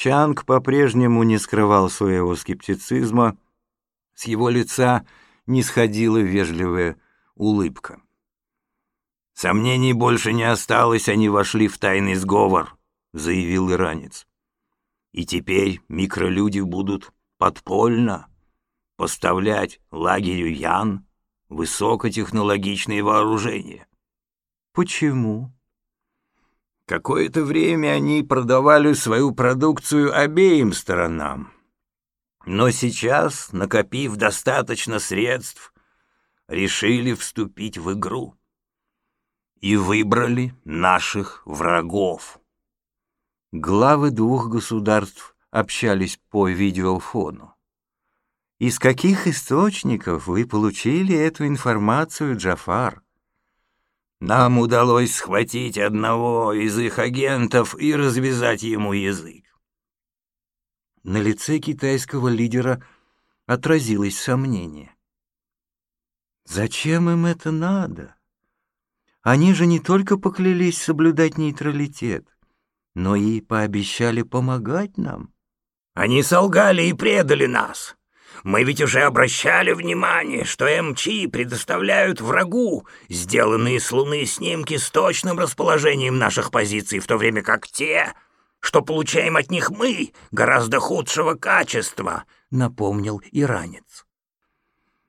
Чанг по-прежнему не скрывал своего скептицизма, с его лица не сходила вежливая улыбка. «Сомнений больше не осталось, они вошли в тайный сговор», — заявил иранец. «И теперь микролюди будут подпольно поставлять лагерю Ян высокотехнологичные вооружения». «Почему?» Какое-то время они продавали свою продукцию обеим сторонам. Но сейчас, накопив достаточно средств, решили вступить в игру и выбрали наших врагов. Главы двух государств общались по видеофону. «Из каких источников вы получили эту информацию, Джафар?» Нам удалось схватить одного из их агентов и развязать ему язык. На лице китайского лидера отразилось сомнение. Зачем им это надо? Они же не только поклялись соблюдать нейтралитет, но и пообещали помогать нам. Они солгали и предали нас. Мы ведь уже обращали внимание, что МЧ предоставляют врагу сделанные с Луны снимки с точным расположением наших позиций, в то время как те, что получаем от них мы, гораздо худшего качества, напомнил иранец.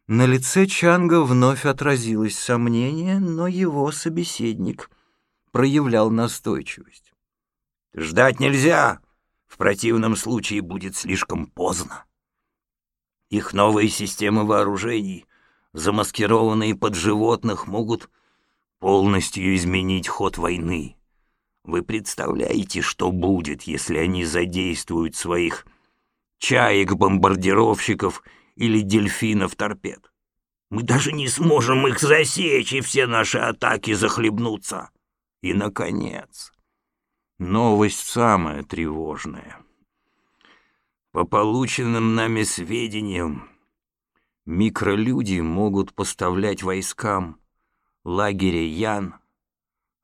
На лице Чанга вновь отразилось сомнение, но его собеседник проявлял настойчивость. «Ждать нельзя, в противном случае будет слишком поздно». Их новые системы вооружений, замаскированные под животных, могут полностью изменить ход войны. Вы представляете, что будет, если они задействуют своих чаек-бомбардировщиков или дельфинов-торпед? Мы даже не сможем их засечь, и все наши атаки захлебнутся. И, наконец, новость самая тревожная — по полученным нами сведениям, микролюди могут поставлять войскам лагеря Ян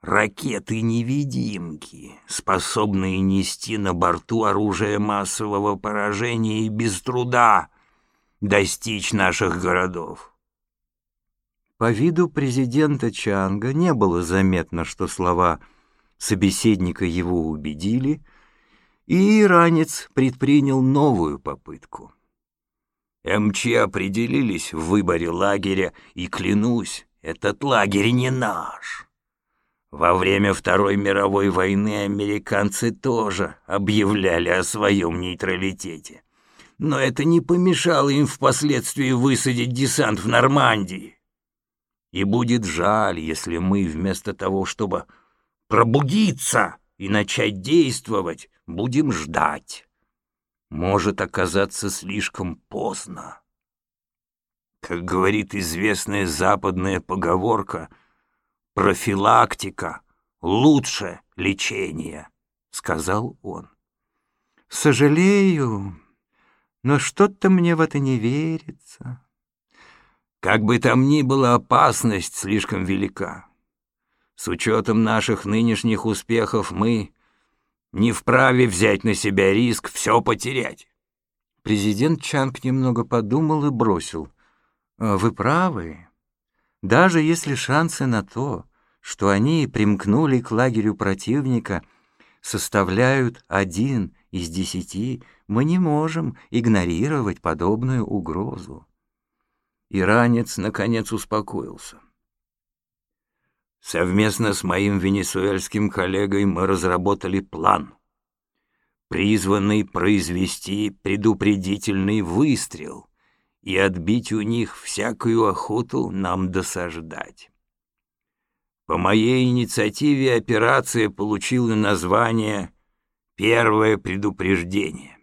ракеты-невидимки, способные нести на борту оружие массового поражения и без труда достичь наших городов. По виду президента Чанга не было заметно, что слова собеседника его убедили — и иранец предпринял новую попытку. МЧ определились в выборе лагеря, и, клянусь, этот лагерь не наш. Во время Второй мировой войны американцы тоже объявляли о своем нейтралитете. Но это не помешало им впоследствии высадить десант в Нормандии. И будет жаль, если мы вместо того, чтобы пробудиться и начать действовать, Будем ждать. Может оказаться слишком поздно. Как говорит известная западная поговорка, профилактика лучше лечения, сказал он. Сожалею, но что-то мне в это не верится. Как бы там ни было, опасность слишком велика. С учетом наших нынешних успехов мы не вправе взять на себя риск все потерять. Президент Чанг немного подумал и бросил. «А «Вы правы. Даже если шансы на то, что они примкнули к лагерю противника, составляют один из десяти, мы не можем игнорировать подобную угрозу». Иранец, наконец, успокоился. Совместно с моим венесуэльским коллегой мы разработали план, призванный произвести предупредительный выстрел и отбить у них всякую охоту нам досаждать. По моей инициативе операция получила название «Первое предупреждение».